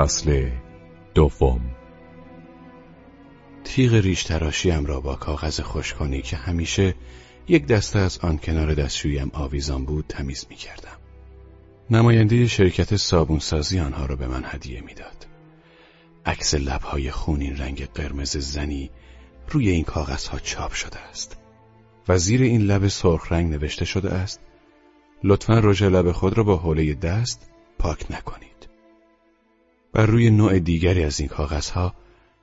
فصل دوم تیغ ریش تراشیم را با کاغذ خوشکنی که همیشه یک دسته از آن کنار دستشویم آویزان بود تمیز می کردم. نماینده شرکت صابونسازی آنها را به من هدیه می‌داد. عکس لبهای خونین رنگ قرمز زنی روی این کاغذها چاپ شده است و زیر این لب سرخ رنگ نوشته شده است لطفا رژ لب خود را با حوله دست پاک نکنید. بر روی نوع دیگری از این کاغذها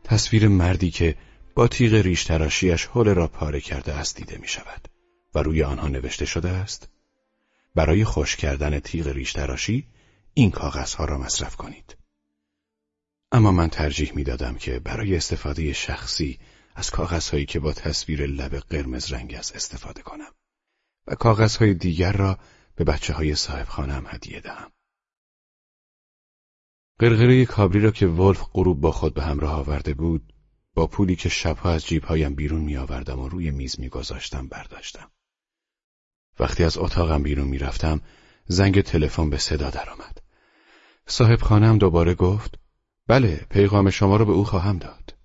تصویر مردی که با تیغ ریش تراشیش حول را پاره کرده است دیده می شود و روی آنها نوشته شده است برای خوش کردن تیغ ریش تراشی این کاغذها را مصرف کنید. اما من ترجیح می دادم که برای استفاده شخصی از کاغذهایی که با تصویر لب قرمز رنگ است استفاده کنم و کاغذهای دیگر را به بچه های صاحب خانم هدیه دهم. قرقره کابری را که ولف غروب با خود به همراه آورده بود با پولی که شبها از جیبهایم بیرون می آوردم و روی میز می گذاشتم برداشتم. وقتی از اتاقم بیرون می رفتم زنگ تلفن به صدا درآمد. صاحب دوباره گفت بله پیغام شما را به او خواهم داد.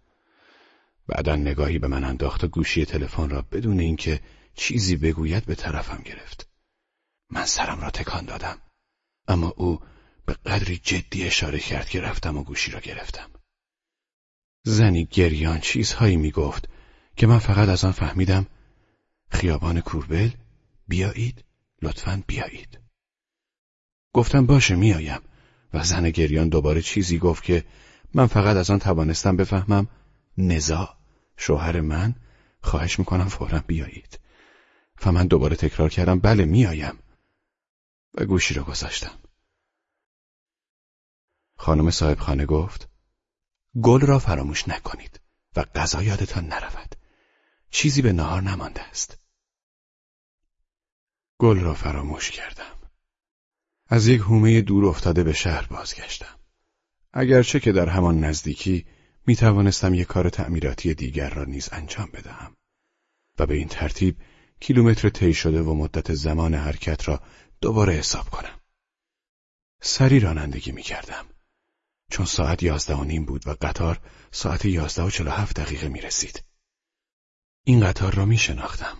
بعدا نگاهی به من انداخت و گوشی تلفن را بدون اینکه چیزی بگوید به طرفم گرفت. من سرم را تکان دادم اما او به قدری جدی اشاره کرد که رفتم و گوشی را گرفتم. زنی گریان چیزهایی می‌گفت که من فقط از آن فهمیدم خیابان کوربل بیایید لطفا بیایید. گفتم باشه میآیم و زن گریان دوباره چیزی گفت که من فقط از آن توانستم بفهمم نزا شوهر من خواهش می‌کنم فورا بیایید و من دوباره تکرار کردم بله میآیم و گوشی را گذاشتم خانم صاحب خانه گفت گل را فراموش نکنید و غذا یادتان نرود چیزی به نهار نمانده است گل را فراموش کردم از یک هومه دور افتاده به شهر بازگشتم اگرچه که در همان نزدیکی می توانستم یک کار تعمیراتی دیگر را نیز انجام بدهم و به این ترتیب کیلومتر طی شده و مدت زمان حرکت را دوباره حساب کنم. سری رانندگی می کردم. چون ساعت یازده و نیم بود و قطار ساعت یازده و چلو هفت دقیقه می رسید. این قطار را می شناختم.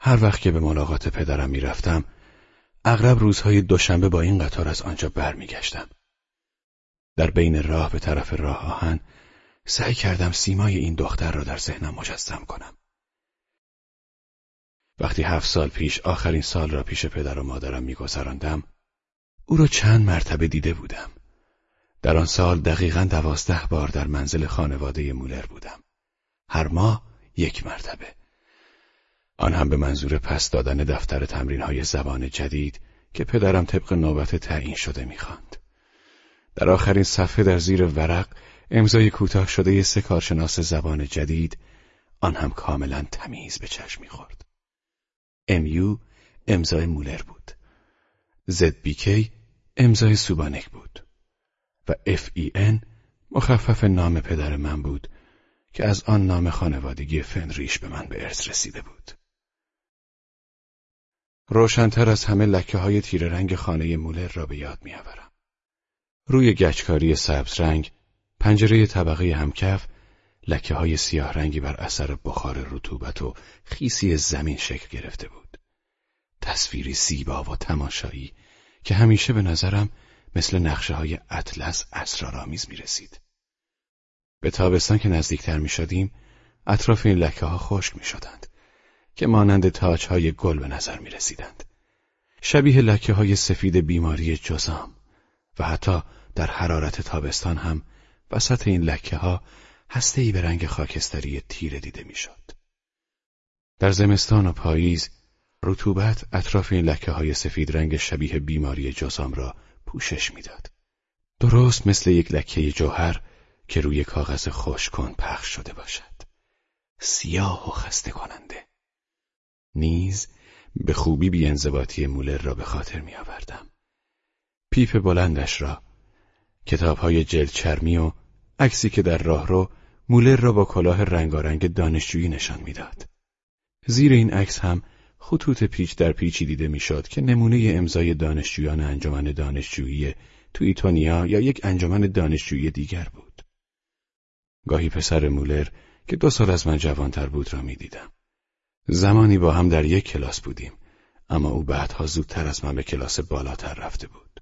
هر وقت که به ملاقات پدرم می رفتم، اغرب روزهای دوشنبه با این قطار از آنجا برمیگشتم. در بین راه به طرف راه آهن سعی کردم سیمای این دختر را در ذهنم مجسم کنم. وقتی هفت سال پیش آخرین سال را پیش پدر و مادرم میگذراندم او را چند مرتبه دیده بودم. در آن سال دقیقا دوازده بار در منزل خانواده مولر بودم. هر ماه یک مرتبه. آن هم به منظور پس دادن دفتر تمرین های زبان جدید که پدرم طبق نوبت تعیین شده می‌خواند. در آخرین صفحه در زیر ورق امضای کوتاه شده سه کارشناس زبان جدید آن هم کاملا تمیز به چشم می‌خورد. امیو امضای مولر بود. زد بیکی امضای سوبانک بود. و ان مخفف نام پدر من بود که از آن نام خانوادگی فنریش به من به ارث رسیده بود. روشنتر از همه لکه های تیر رنگ خانه مولر را به یاد میآورم. روی گچکاری سبز رنگ پنجره طبقه همکف لکه های سیاه رنگی بر اثر بخار رطوبت و خیسی زمین شکل گرفته بود. تصویری زیبا و تماشایی که همیشه به نظرم مثل نقشه های اطلس اسرارآمیز می رسید. به تابستان که نزدیکتر می شدیم اطراف این لکه ها خشک می شدند که مانند تاج های گل به نظر می رسیدند. شبیه لکه های سفید بیماری جزام و حتی در حرارت تابستان هم وسط این لکه ها هسته ای به رنگ خاکستری تیره دیده می‌شد. در زمستان و پاییز رطوبت اطراف این لکه های سفید رنگ شبیه بیماری جزام را پوشش می‌داد. درست مثل یک لکه جوهر که روی کاغذ کن پخش شده باشد. سیاه و خسته کننده. نیز به خوبی بیانضباطی مولر را به خاطر می آوردم. پیپ بلندش را، کتاب های جلد چرمی و عکسی که در راه رو مولر را با کلاه رنگارنگ دانشجویی نشان می‌داد. زیر این عکس هم خطوط پیچ در پیچی دیده می‌شد که نمونه امضای دانشجویان انجمن دانشجویی تو ایتونیا یا یک انجمن دانشجویی دیگر بود. گاهی پسر مولر که دو سال از من جوانتر بود را می‌دیدم. زمانی با هم در یک کلاس بودیم اما او بعدها زودتر از من به کلاس بالاتر رفته بود.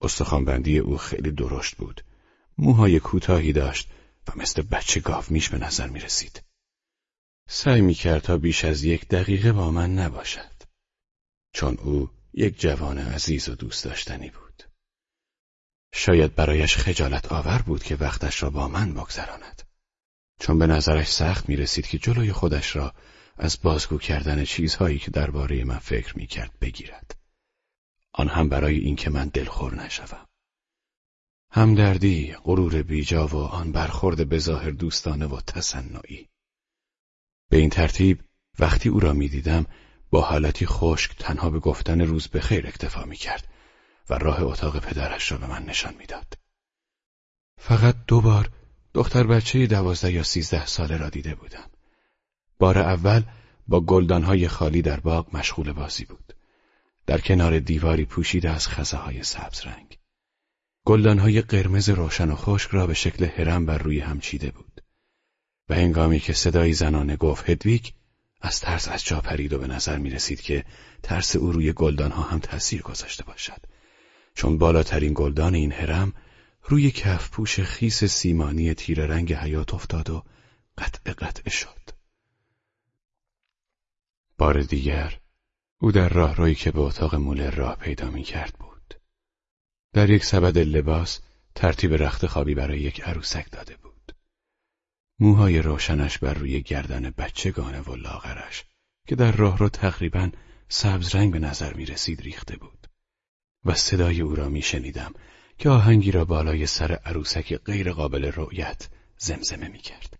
استخوانبندی او خیلی درشت بود. موهای کوتاهی داشت و مثل بچه گاو میش به نظر می رسید. سعی می کرد تا بیش از یک دقیقه با من نباشد. چون او یک جوان عزیز و دوست داشتنی بود. شاید برایش خجالت آور بود که وقتش را با من بگذراند. چون به نظرش سخت می رسید که جلوی خودش را از بازگو کردن چیزهایی که درباره من فکر می کرد بگیرد. آن هم برای اینکه من دلخور نشوم. همدردی، غرور بیجا و آن برخورد به ظاهر دوستانه و تصنعی. به این ترتیب وقتی او را می‌دیدم با حالتی خشک تنها به گفتن روز به خیر اکتفا می کرد و راه اتاق پدرش را به من نشان می‌داد. فقط دو بار دختر بچه دوازده یا سیزده ساله را دیده بودم. بار اول با گلدانهای خالی در باغ مشغول بازی بود. در کنار دیواری پوشیده از خزه های سبز رنگ. گلدانهای قرمز روشن و خشک را به شکل هرم بر روی هم چیده بود. و هنگامی که صدایی زنانه گفت هدویک از ترس از جا پرید و به نظر می رسید که ترس او روی گلدانها هم تأثیر گذاشته باشد. چون بالاترین گلدان این هرم روی کف پوش خیس سیمانی تیر رنگ حیات افتاد و قطع قطع شد. بار دیگر او در راه روی که به اتاق مولر راه پیدا می کرد بود. در یک سبد لباس ترتیب رخت خوابی برای یک عروسک داده بود. موهای روشنش بر روی گردن بچگانه و لاغرش که در راه رو تقریبا سبز رنگ به نظر می رسید ریخته بود. و صدای او را می شنیدم که آهنگی را بالای سر عروسک غیر قابل رؤیت زمزمه می کرد.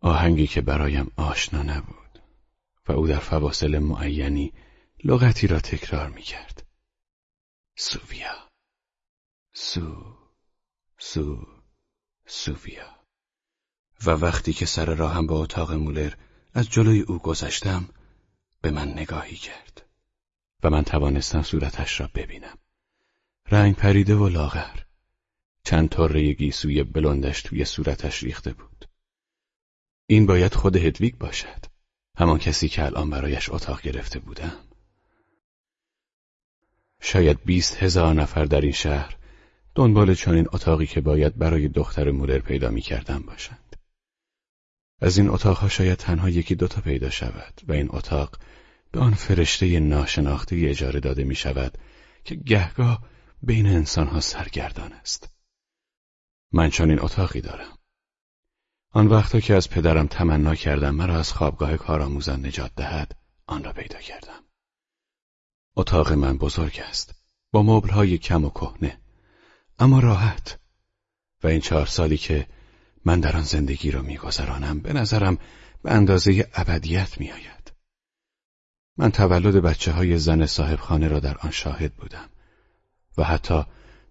آهنگی که برایم آشنا نبود و او در فواصل معینی لغتی را تکرار می کرد. سوویا سو سو سوویا و وقتی که سر راهم به اتاق مولر از جلوی او گذشتم به من نگاهی کرد و من توانستم صورتش را ببینم. رنگ پریده و لاغر. چند طره گیسوی بلندش توی صورتش ریخته بود. این باید خود هدویگ باشد. همان کسی که الان برایش اتاق گرفته بودم. شاید بیست هزار نفر در این شهر دنبال چنین اتاقی که باید برای دختر مولر پیدا می کردن باشند. از این اتاقها شاید تنها یکی دوتا پیدا شود و این اتاق به آن فرشته ناشناخته اجاره داده می شود که گهگاه بین انسانها سرگردان است. من چنین اتاقی دارم. آن وقتا که از پدرم تمنا کردم مرا از خوابگاه کارآموزان نجات دهد آن را پیدا کردم. اتاق من بزرگ است با مبلهای کم و کهنه اما راحت و این چهار سالی که من در آن زندگی را میگذرانم به نظرم به اندازه ابدیت میآید. من تولد بچه های زن صاحب خانه را در آن شاهد بودم و حتی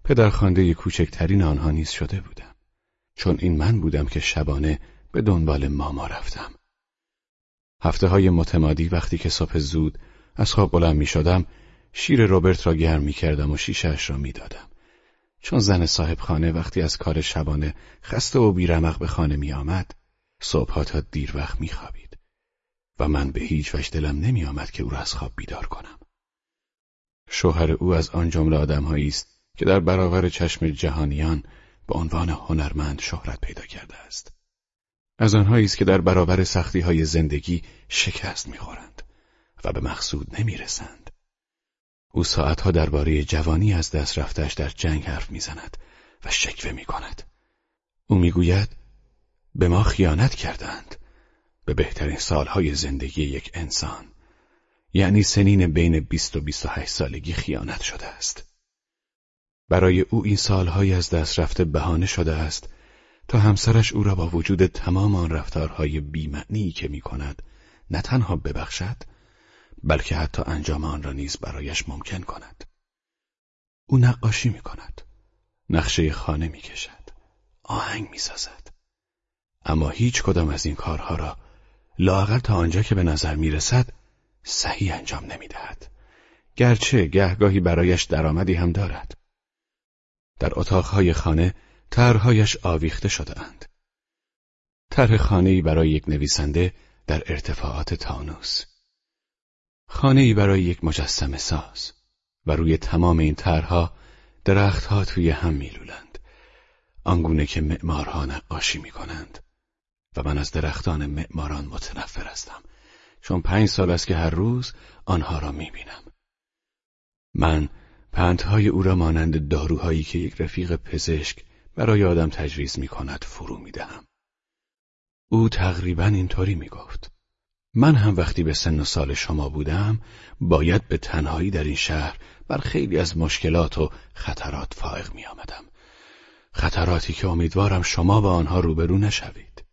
پدرخوانده کوچکترین آنها نیز شده بودم چون این من بودم که شبانه به دنبال ماما رفتم هفته های متمادی وقتی که صبح زود از خواب بلند می شدم شیر روبرت را گرم می کردم و شیشهش را می دادم. چون زن صاحب خانه وقتی از کار شبانه خسته و بیرمق به خانه می آمد صبحها تا دیر وقت می خوابید و من به هیچ وجه دلم نمی آمد که او را از خواب بیدار کنم. شوهر او از آن جمله آدمهایی است که در برابر چشم جهانیان به عنوان هنرمند شهرت پیدا کرده است. از آنهایی است که در برابر سختی های زندگی شکست می‌خورند و به مقصود نمی‌رسند. او ساعتها درباره جوانی از دست رفتش در جنگ حرف می‌زند و شکوه می‌کند. او می‌گوید به ما خیانت کردند به بهترین سالهای زندگی یک انسان یعنی سنین بین بیست و بیست و هشت سالگی خیانت شده است. برای او این سالهای از دست رفته بهانه شده است تا همسرش او را با وجود تمام آن رفتارهای بیمعنی که می کند نه تنها ببخشد بلکه حتی انجام آن را نیز برایش ممکن کند. او نقاشی می کند. نقشه خانه می کشد. آهنگ می سازد. اما هیچ کدام از این کارها را لاغر تا آنجا که به نظر می رسد صحیح انجام نمی دهد. گرچه گهگاهی برایش درآمدی هم دارد. در اتاقهای خانه طرحهایش آویخته شده اند. طرح خانه‌ای برای یک نویسنده در ارتفاعات تانوس. خانه‌ای برای یک مجسم ساز و روی تمام این طرحها درختها توی هم میلولند. آنگونه که معمارها نقاشی می‌کنند و من از درختان معماران متنفر هستم چون پنج سال است که هر روز آنها را می‌بینم. من پندهای او را مانند داروهایی که یک رفیق پزشک برای آدم تجویز می کند فرو می دهم. او تقریبا اینطوری می گفت. من هم وقتی به سن و سال شما بودم باید به تنهایی در این شهر بر خیلی از مشکلات و خطرات فائق می آمدم. خطراتی که امیدوارم شما با آنها روبرو نشوید.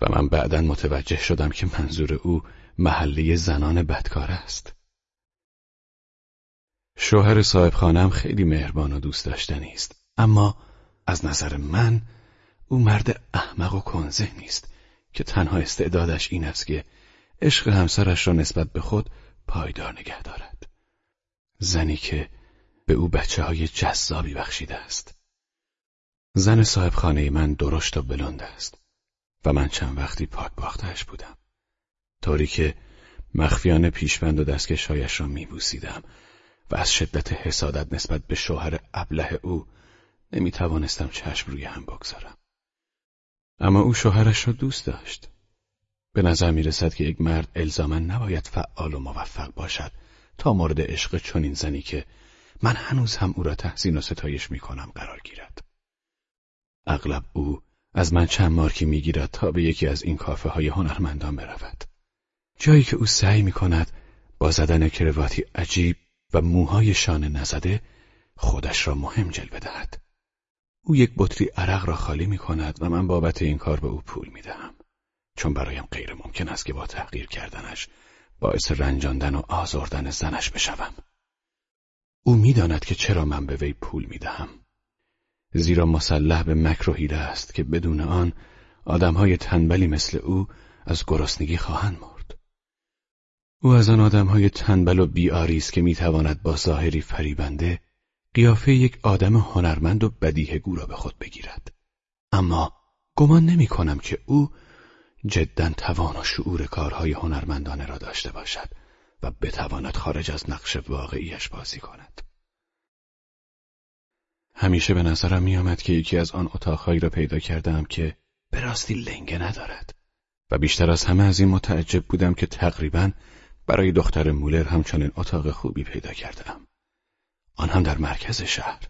و من بعدا متوجه شدم که منظور او محله زنان بدکار است. شوهر صاحب خانم خیلی مهربان و دوست داشتنی است اما از نظر من او مرد احمق و کنزه نیست که تنها استعدادش این است که عشق همسرش را نسبت به خود پایدار نگه دارد زنی که به او بچه های جذابی بخشیده است زن صاحب خانه من درشت و بلند است و من چند وقتی پاک باختهش بودم طوری که مخفیانه پیشبند و دستکشهایش را میبوسیدم و از شدت حسادت نسبت به شوهر ابله او نمی توانستم چشم روی هم بگذارم. اما او شوهرش را دوست داشت. به نظر می رسد که یک مرد الزاما نباید فعال و موفق باشد تا مورد عشق چنین زنی که من هنوز هم او را تحسین و ستایش می کنم قرار گیرد. اغلب او از من چند مارکی می گیرد تا به یکی از این کافه های هنرمندان برود. جایی که او سعی می کند با زدن کرواتی عجیب و موهای شانه نزده خودش را مهم جلوه دهد. او یک بطری عرق را خالی می کند و من بابت این کار به او پول می دهم. چون برایم غیر ممکن است که با تحقیر کردنش باعث رنجاندن و آزردن زنش بشوم. او می‌داند که چرا من به وی پول می دهم. زیرا مسلح به مکر است که بدون آن آدمهای تنبلی مثل او از گرسنگی خواهند مرد. او از آن آدمهای تنبل و بیاری است که می‌تواند با ظاهری فریبنده قیافه یک آدم هنرمند و بدیهگو را به خود بگیرد اما گمان نمی کنم که او جدا توان و شعور کارهای هنرمندانه را داشته باشد و بتواند خارج از نقش واقعیش بازی کند. همیشه به نظرم میآمد که یکی از آن اتاقهایی را پیدا کردم که به راستی لنگه ندارد و بیشتر از همه از این متعجب بودم که تقریبا برای دختر مولر همچنین اتاق خوبی پیدا کردم. آن هم در مرکز شهر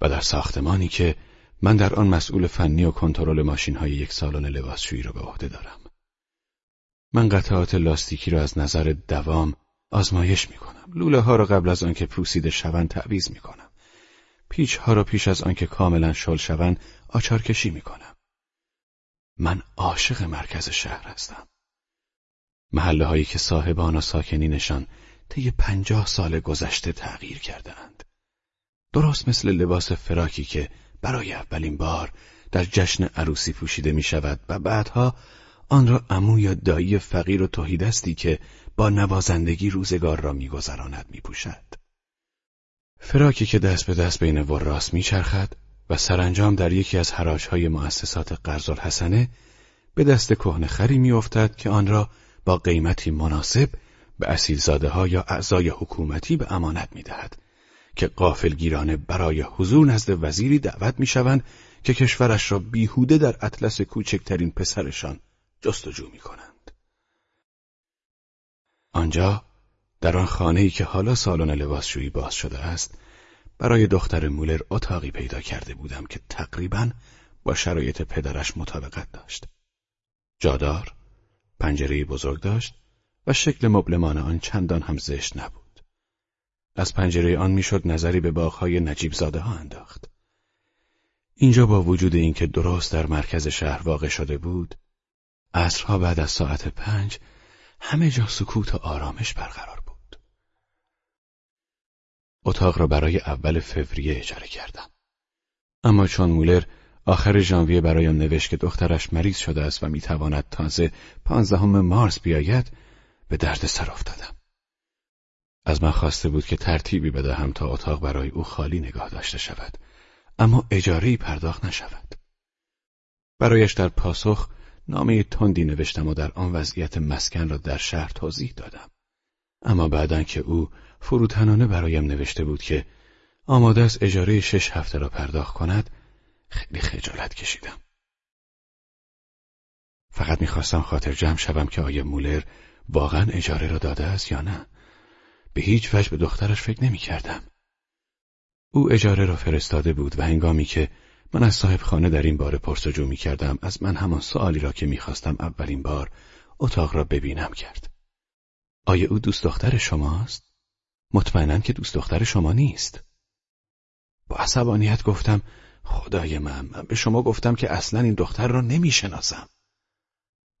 و در ساختمانی که من در آن مسئول فنی و کنترل ماشین های یک سالن لباسشویی را به عهده دارم. من قطعات لاستیکی را از نظر دوام آزمایش می کنم. لوله ها را قبل از آنکه پوسیده شوند تعویز می کنم. پیچ ها را پیش از آنکه کاملا شل شوند آچار کشی می کنم. من عاشق مرکز شهر هستم. محله هایی که صاحبان و ساکنینشان طی پنجاه سال گذشته تغییر کردهاند. درست مثل لباس فراکی که برای اولین بار در جشن عروسی پوشیده می شود و بعدها آن را امو یا دایی فقیر و توهیدستی که با نوازندگی روزگار را میگذراند میپوشد. فراکی که دست به دست بین وراس میچرخد و سرانجام در یکی از های مؤسسات قرض الحسنه به دست کهنه خری میافتد که آن را با قیمتی مناسب به اصیلزاده ها یا اعضای حکومتی به امانت می‌دهد که قافلگیرانه برای حضور نزد وزیری دعوت می‌شوند که کشورش را بیهوده در اطلس کوچکترین پسرشان جستجو می کنند. آنجا در آن خانه که حالا سالن لباسشویی باز شده است برای دختر مولر اتاقی پیدا کرده بودم که تقریبا با شرایط پدرش مطابقت داشت. جادار، پنجره بزرگ داشت و شکل مبلمان آن چندان هم زشت نبود. از پنجره آن می‌شد نظری به باغهای نجیب زاده ها انداخت. اینجا با وجود اینکه درست در مرکز شهر واقع شده بود، عصرها بعد از ساعت پنج همه جا سکوت و آرامش برقرار بود. اتاق را برای اول فوریه اجاره کردم. اما چون مولر آخر ژانویه برایم نوشت که دخترش مریض شده است و می‌تواند تازه پانزدهم مارس بیاید به درد سر افتادم. از من خواسته بود که ترتیبی بدهم تا اتاق برای او خالی نگاه داشته شود. اما اجاره پرداخت نشود. برایش در پاسخ نامه تندی نوشتم و در آن وضعیت مسکن را در شهر توضیح دادم. اما بعدا که او فروتنانه برایم نوشته بود که آماده است اجاره شش هفته را پرداخت کند خیلی خجالت کشیدم. فقط می‌خواستم خاطر جمع شوم که آیا مولر واقعا اجاره را داده است یا نه. به هیچ وجه به دخترش فکر نمی کردم. او اجاره را فرستاده بود و هنگامی که من از صاحب خانه در این بار پرسجو می کردم از من همان سوالی را که می‌خواستم اولین بار اتاق را ببینم کرد. آیا او دوست دختر شماست؟ مطمئنا که دوست دختر شما نیست. با عصبانیت گفتم خدای من من به شما گفتم که اصلا این دختر را نمی‌شناسم.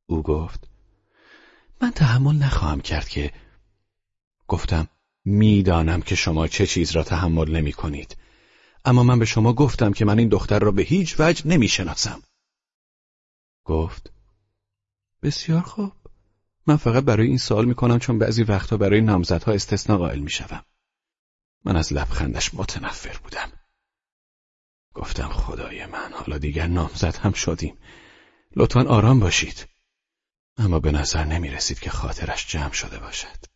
او گفت من تحمل نخواهم کرد که گفتم می‌دانم که شما چه چیز را تحمل نمی کنید. اما من به شما گفتم که من این دختر را به هیچ وجه نمی شناسم. گفت بسیار خوب. من فقط برای این سوال می کنم چون بعضی وقتها برای نامزدها استثناء قائل می شوم. من از لبخندش متنفر بودم. گفتم خدای من حالا دیگر نامزد هم شدیم. لطفا آرام باشید. اما به نظر نمی رسید که خاطرش جمع شده باشد.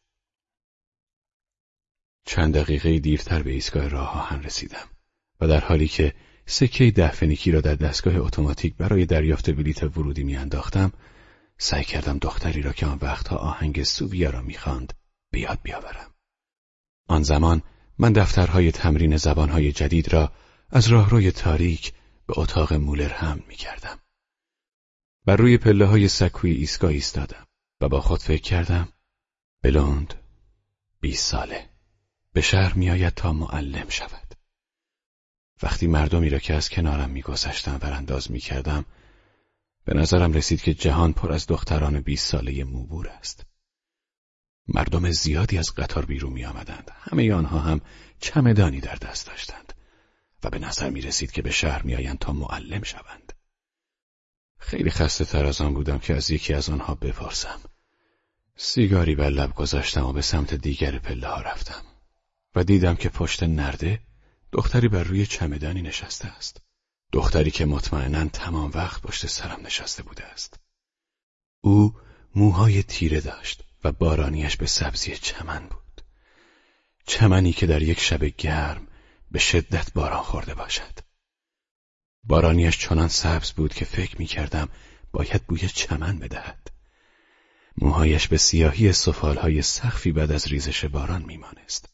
چند دقیقه دیرتر به ایستگاه راه آهن رسیدم و در حالی که سکه دفنیکی را در دستگاه اتوماتیک برای دریافت بلیت ورودی میانداختم سعی کردم دختری را که آن وقتها آهنگ سوویا را می‌خواند بیاد بیاورم آن زمان من دفترهای تمرین زبانهای جدید را از راهروی تاریک به اتاق مولر هم می کردم. بر روی پله های سکوی ایستگاه ایستادم و با خود فکر کردم بلوند بیست ساله به شهر میآید تا معلم شود وقتی مردمی را که از کنارم میگذشتم ورانداز می‌کردم به نظرم رسید که جهان پر از دختران بیست ساله موبور است مردم زیادی از قطار بیرون می آمدند. همه آنها هم چمدانی در دست داشتند و به نظر می رسید که به شهر می آیند تا معلم شوند. خیلی خسته تر از آن بودم که از یکی از آنها بپرسم. سیگاری بر لب گذاشتم و به سمت دیگر پله ها رفتم و دیدم که پشت نرده دختری بر روی چمدانی نشسته است. دختری که مطمئنا تمام وقت پشت سرم نشسته بوده است. او موهای تیره داشت و بارانیش به سبزی چمن بود. چمنی که در یک شب گرم به شدت باران خورده باشد. بارانیش چنان سبز بود که فکر می کردم باید بوی چمن بدهد. موهایش به سیاهی سفالهای سخفی بعد از ریزش باران میمانست.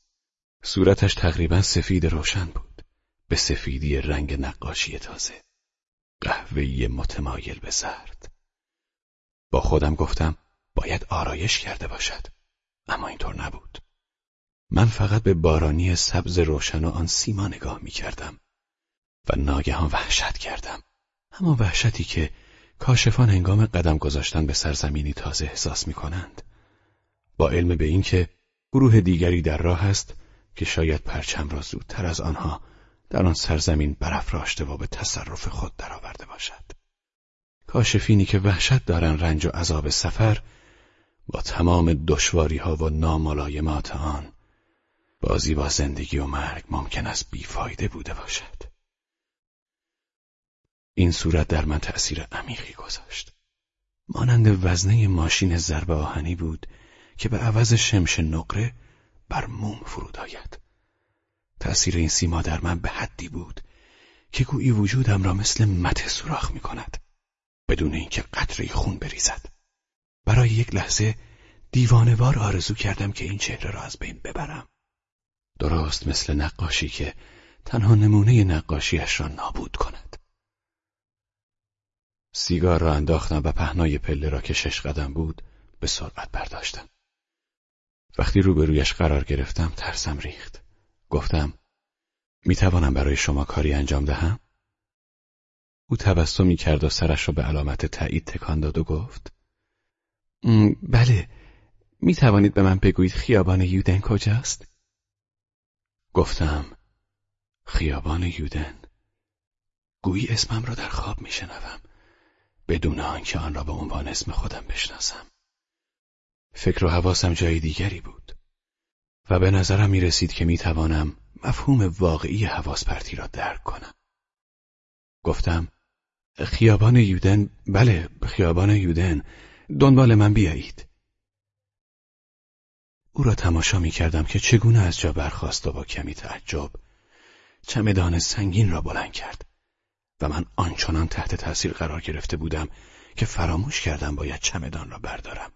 صورتش تقریبا سفید روشن بود. به سفیدی رنگ نقاشی تازه. قهوه‌ای متمایل به زرد. با خودم گفتم باید آرایش کرده باشد. اما اینطور نبود. من فقط به بارانی سبز روشن و آن سیما نگاه می کردم و ناگهان وحشت کردم. اما وحشتی که کاشفان هنگام قدم گذاشتن به سرزمینی تازه احساس می کنند. با علم به اینکه گروه دیگری در راه است که شاید پرچم را زودتر از آنها در آن سرزمین برافراشته و به تصرف خود درآورده باشد. کاشفینی که وحشت دارن رنج و عذاب سفر با تمام دشواری ها و ناملایمات آن بازی با زندگی و مرگ ممکن است بیفایده بوده باشد. این صورت در من تأثیر عمیقی گذاشت. مانند وزنه ماشین ضرب آهنی بود که به عوض شمش نقره بر موم فرود آید. تأثیر این سیما در من به حدی بود که گویی وجودم را مثل مته سوراخ می کند بدون اینکه قطره خون بریزد. برای یک لحظه دیوانوار آرزو کردم که این چهره را از بین ببرم. درست مثل نقاشی که تنها نمونه نقاشیش را نابود کند. سیگار را انداختم و پهنای پله را که شش قدم بود به سرعت برداشتم. وقتی روبرویش قرار گرفتم ترسم ریخت. گفتم می‌توانم برای شما کاری انجام دهم؟ او تبسمی کرد و سرش را به علامت تایید تکان داد و گفت بله می توانید به من بگویید خیابان یودن کجاست؟ گفتم خیابان یودن گویی اسمم را در خواب می شنوم بدون آنکه آن را به عنوان اسم خودم بشناسم فکر و حواسم جای دیگری بود. و به نظرم می رسید که می توانم مفهوم واقعی حواس پرتی را درک کنم. گفتم خیابان یودن بله خیابان یودن. دنبال من بیایید. او را تماشا می کردم که چگونه از جا برخواست و با کمی تعجب چمدان سنگین را بلند کرد. و من آنچنان تحت تاثیر قرار گرفته بودم که فراموش کردم باید چمدان را بردارم.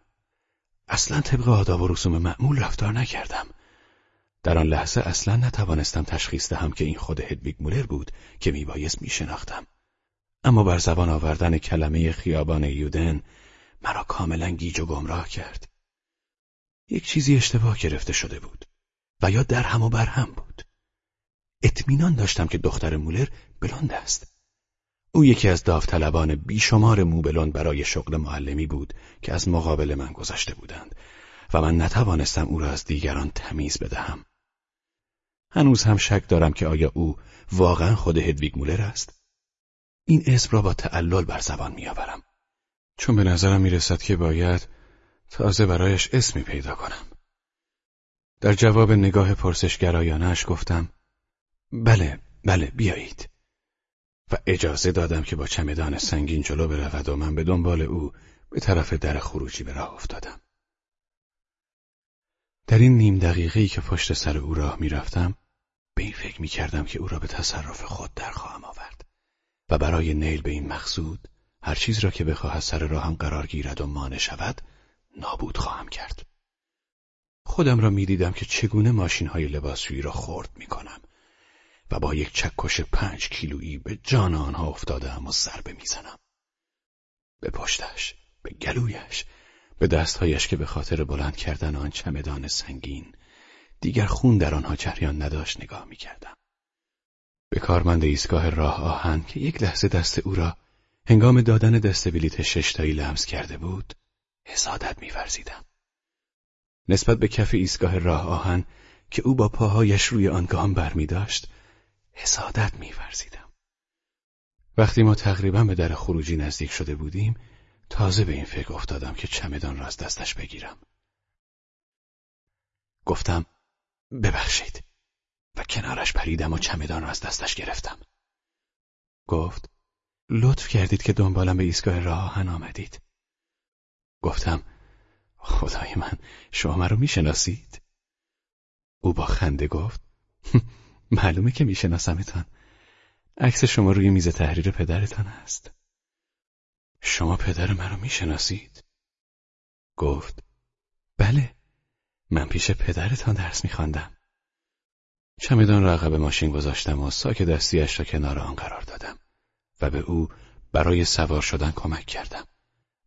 اصلا طبق آداب و رسوم معمول رفتار نکردم. در آن لحظه اصلا نتوانستم تشخیص دهم که این خود هدویگ مولر بود که میبایست میشناختم. اما بر زبان آوردن کلمه خیابان یودن مرا کاملا گیج و گمراه کرد. یک چیزی اشتباه گرفته شده بود و یا در هم و بر هم بود. اطمینان داشتم که دختر مولر بلند است. او یکی از داوطلبان بیشمار موبلون برای شغل معلمی بود که از مقابل من گذشته بودند و من نتوانستم او را از دیگران تمیز بدهم. هنوز هم شک دارم که آیا او واقعا خود هدویگ مولر است؟ این اسم را با تعلل بر زبان میآورم. چون به نظرم می‌رسد که باید تازه برایش اسمی پیدا کنم. در جواب نگاه پرسشگرایانش گفتم بله بله بیایید. و اجازه دادم که با چمدان سنگین جلو برود و من به دنبال او به طرف در خروجی به راه افتادم. در این نیم دقیقه‌ای که پشت سر او راه می‌رفتم به این فکر می کردم که او را به تصرف خود در خواهم آورد و برای نیل به این مقصود هر چیز را که بخواهد سر راهم قرار گیرد و مانع شود نابود خواهم کرد. خودم را می‌دیدم که چگونه ماشین های لباسشویی را خرد می کنم و با یک چکش پنج کیلویی به جان آنها افتادم و ضربه می‌زنم. به پشتش، به گلویش، به دستهایش که به خاطر بلند کردن آن چمدان سنگین دیگر خون در آنها جریان نداشت نگاه می‌کردم. به کارمند ایستگاه راه آهن که یک لحظه دست او را هنگام دادن دست بلیت ششتایی لمس کرده بود حسادت میورزیدم. نسبت به کف ایستگاه راه آهن که او با پاهایش روی آن گام برمی داشت حسادت میورزیدم. وقتی ما تقریبا به در خروجی نزدیک شده بودیم تازه به این فکر افتادم که چمدان را از دستش بگیرم. گفتم ببخشید و کنارش پریدم و چمدان را از دستش گرفتم. گفت لطف کردید که دنبالم به ایستگاه راه آهن آمدید. گفتم خدای من شما مرا می‌شناسید؟ او با خنده گفت معلومه که میشناسمتان. عکس شما روی میز تحریر پدرتان است شما پدر مرا می‌شناسید. گفت بله من پیش پدرتان درس میخواندم. چمدان را عقب ماشین گذاشتم و ساک دستیش را کنار آن قرار دادم و به او برای سوار شدن کمک کردم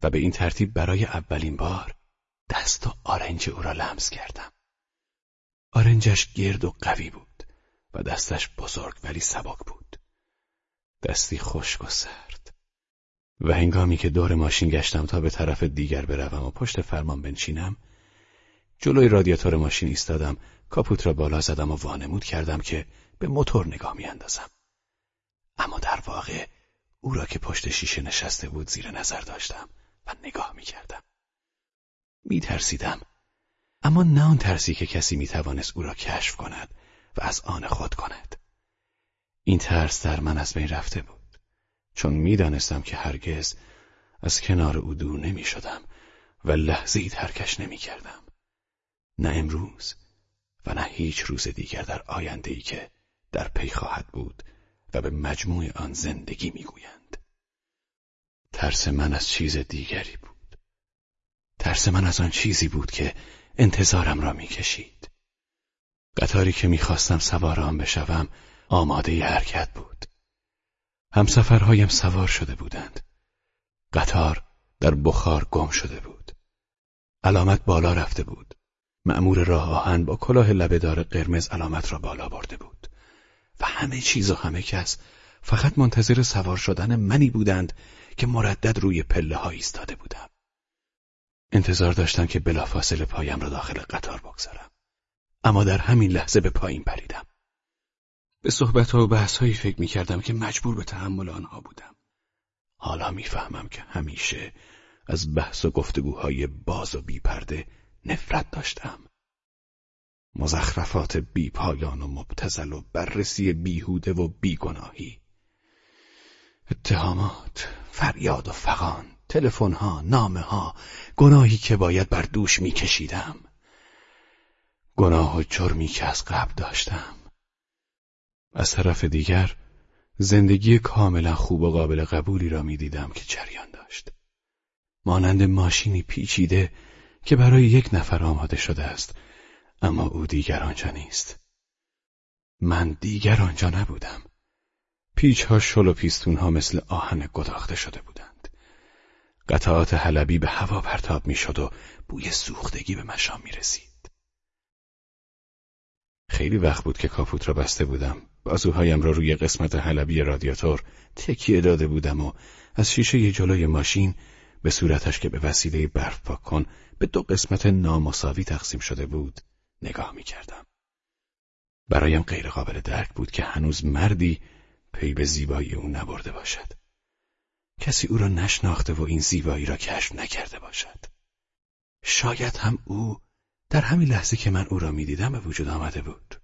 و به این ترتیب برای اولین بار دست و آرنج او را لمس کردم. آرنجش گرد و قوی بود. و دستش بزرگ ولی سبک بود. دستی خشک و سرد. و هنگامی که دور ماشین گشتم تا به طرف دیگر بروم و پشت فرمان بنشینم، جلوی رادیاتور ماشین ایستادم، کاپوت را بالا زدم و وانمود کردم که به موتور نگاه میاندازم. اما در واقع او را که پشت شیشه نشسته بود زیر نظر داشتم و نگاه می‌کردم. میترسیدم اما نه آن ترسی که کسی می‌توانست او را کشف کند و از آن خود کند. این ترس در من از بین رفته بود چون می‌دانستم که هرگز از کنار او دور نمی شدم و لحظه ای ترکش نمی کردم. نه امروز و نه هیچ روز دیگر در آینده ای که در پی خواهد بود و به مجموع آن زندگی می‌گویند. ترس من از چیز دیگری بود. ترس من از آن چیزی بود که انتظارم را می‌کشید. قطاری که می‌خواستم سوار آن بشوم آماده حرکت بود. همسفرهایم سوار شده بودند. قطار در بخار گم شده بود. علامت بالا رفته بود. مأمور راه آهن با کلاه لبهدار قرمز علامت را بالا برده بود. و همه چیز و همه کس فقط منتظر سوار شدن منی بودند که مردد روی پله ها ایستاده بودم. انتظار داشتم که بلافاصله پایم را داخل قطار بگذارم. اما در همین لحظه به پایین پریدم. به صحبت ها و بحث هایی فکر می کردم که مجبور به تحمل آنها بودم. حالا می‌فهمم که همیشه از بحث و گفتگوهای باز و بیپرده نفرت داشتم. مزخرفات بیپایان و مبتزل و بررسی بیهوده و بیگناهی. اتهامات فریاد و فقان تلفن‌ها نامه گناهی که باید بر دوش میکشیدم گناه و جرمی که از قبل داشتم. از طرف دیگر زندگی کاملا خوب و قابل قبولی را می‌دیدم که جریان داشت. مانند ماشینی پیچیده که برای یک نفر آماده شده است اما او دیگر آنجا نیست. من دیگر آنجا نبودم. پیچها شل و پیستونها مثل آهن گداخته شده بودند. قطعات حلبی به هوا پرتاب می‌شد و بوی سوختگی به مشام می رسید. خیلی وقت بود که کاپوت را بسته بودم بازوهایم را روی قسمت حلبی رادیاتور تکیه داده بودم و از شیشه جلوی ماشین به صورتش که به وسیله برف پاک کن به دو قسمت نامساوی تقسیم شده بود نگاه می کردم. برایم غیرقابل درک بود که هنوز مردی پی به زیبایی او نبرده باشد. کسی او را نشناخته و این زیبایی را کشف نکرده باشد. شاید هم او در همین لحظه که من او را می‌دیدم به وجود آمده بود.